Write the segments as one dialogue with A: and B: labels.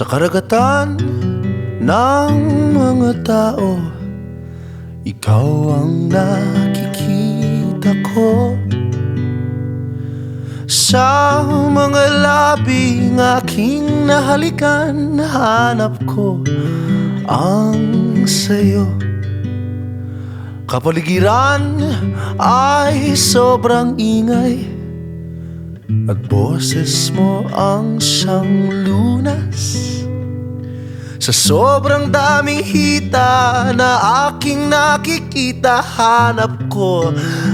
A: Sa karagatan ng mga tao. Ikaw ang nakikita ko. Sa mga labing aking nahalikan Hanap ko ang sayo. Kapaligiran ay sobrang ingay At boses mo ang siyang lunas. Sa sobrang daming hita na aking nakikita Hanap ko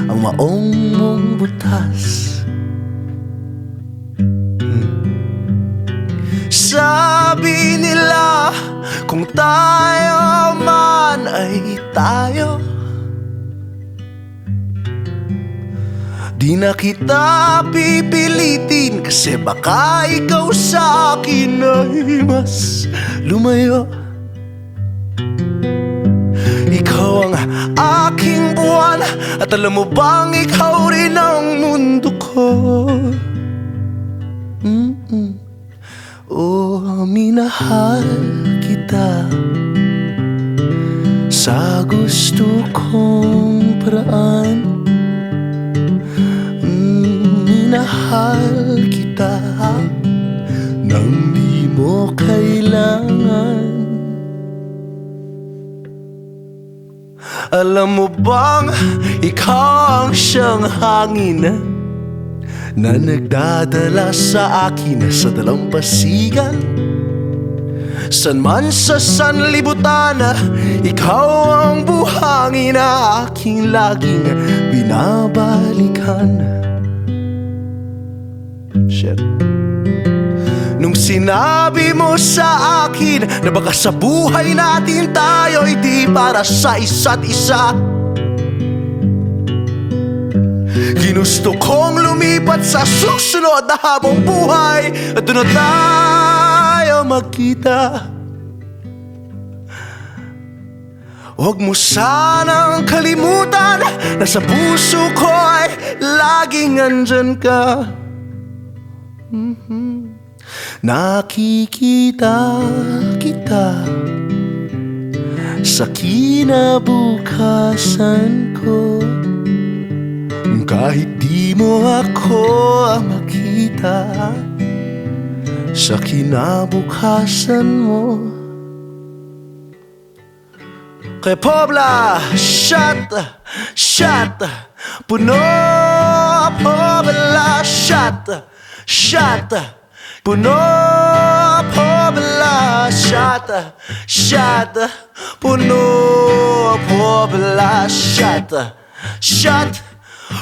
A: ang maong mong butas. Sabi nila kung tayo man ay tayo Di na kita pipilitin Kasi baka ikaw sa akin ay mas lumayo. Ikaw ang aking buwan At alam mo bang ikaw rin ang mundo ko? Mm-mm. Oh, minahal kita Sa gusto kong paraan Kita Nang di mo kailangan. Alam mo bang ikaw ang siyang hangin Na nagdadala sa akin sa dalampasigan. San man sa sanlibutan Ikaw ang buhangin na aking laging binabalikan sa akin Na baka sa buhay natin tayo Di para sa isa't isa. Ginusto kong lumipat sa susunod na habang buhay At doon na tayo magkita. Huwag mo sanang kalimutan Na sa puso ko ay laging andyan ka. Mhm. Nakikita kita Sa kinabukasan ko. Kahit di mo ako makita Sa kinabukasan mo. Kay Pobla, shot, shot. Puno, Pobla, shot, shot Puno, Pobla, shot, shot Puno, Pobla, shot, shot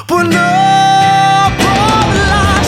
A: Puno, Pobla,